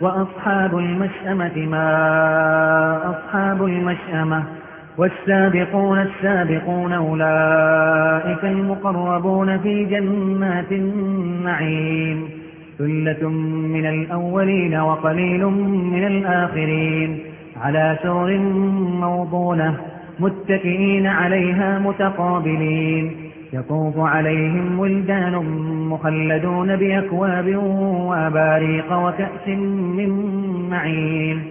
وأصحاب المشأمة ما أصحاب المشأمة والسابقون السابقون أولئك المقربون في جنات النعيم ثلة من الأولين وقليل من الآخرين على سر موضونة متكئين عليها متقابلين يطوف عليهم ولدان مخلدون بأكواب وأباريق وكأس من معين.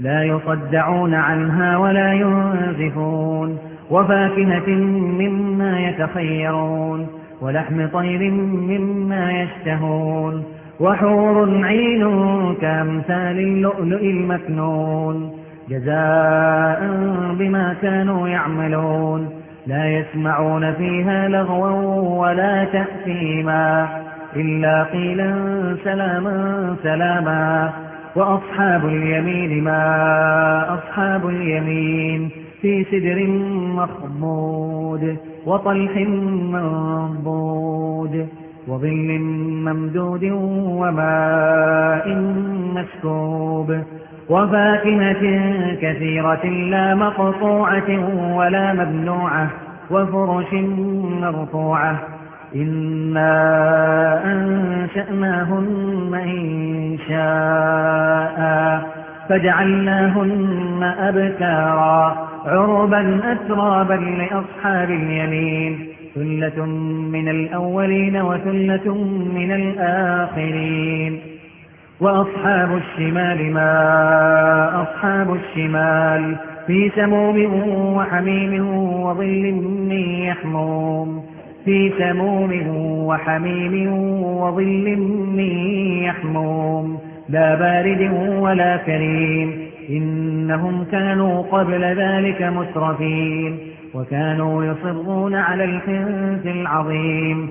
لا يصدعون عنها ولا ينزفون. وفاكهة مما يتخيرون. ولحم طير مما يشتهون. وحور عين كأمثال اللؤلؤ المكنون. جزاء بما كانوا يعملون. لا يسمعون فيها لغوا ولا تأثيما إلا قيلا سلاما سلاما وأصحاب اليمين ما أصحاب اليمين في سدر مخضود وطلح منضود وظل ممدود وماء مسكوب وفاكهة كثيرة لا مقطوعة ولا مبنوعة وفرش مرفوعة. إنا أنشأناهن إن شاء فجعلناهن أبكارا عربا أترابا لأصحاب اليمين. ثلة من الأولين وثلة من الآخرين. وأصحاب الشمال ما أصحاب الشمال في سموم وحميم وظل من يحموم. في سموم وحميم وظل من يحموم. لا بارد ولا كريم. إنهم كانوا قبل ذلك مسرفين. وكانوا يصرون على الحنث العظيم.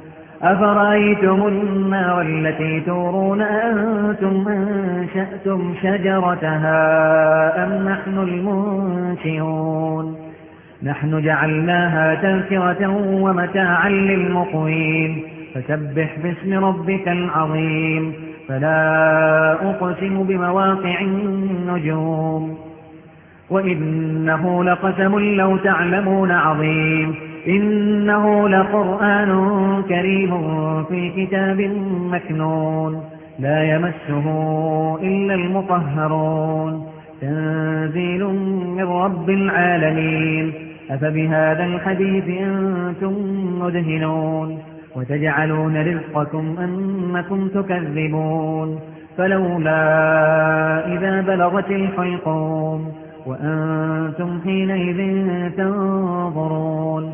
أفرأيتم النار التي تورون أنتم أنشأتم شجرتها أم نحن المنشئون؟ نحن جعلناها تذكرة ومتاعا للمقوين. فسبح باسم ربك العظيم. فلا أقسم بمواقع النجوم. وإنه لقسم لو تعلمون عظيم. إنه لقرآن كريم في كتاب مكنون. لا يمسه إلا المطهرون. تنزيل من رب العالمين. أفبهذا الحديث أنتم مدهنون. وتجعلون رزقكم أنكم تكذبون. فلولا إذا بلغت الحلقوم. وأنتم حينئذ تنظرون.